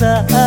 casa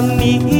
你。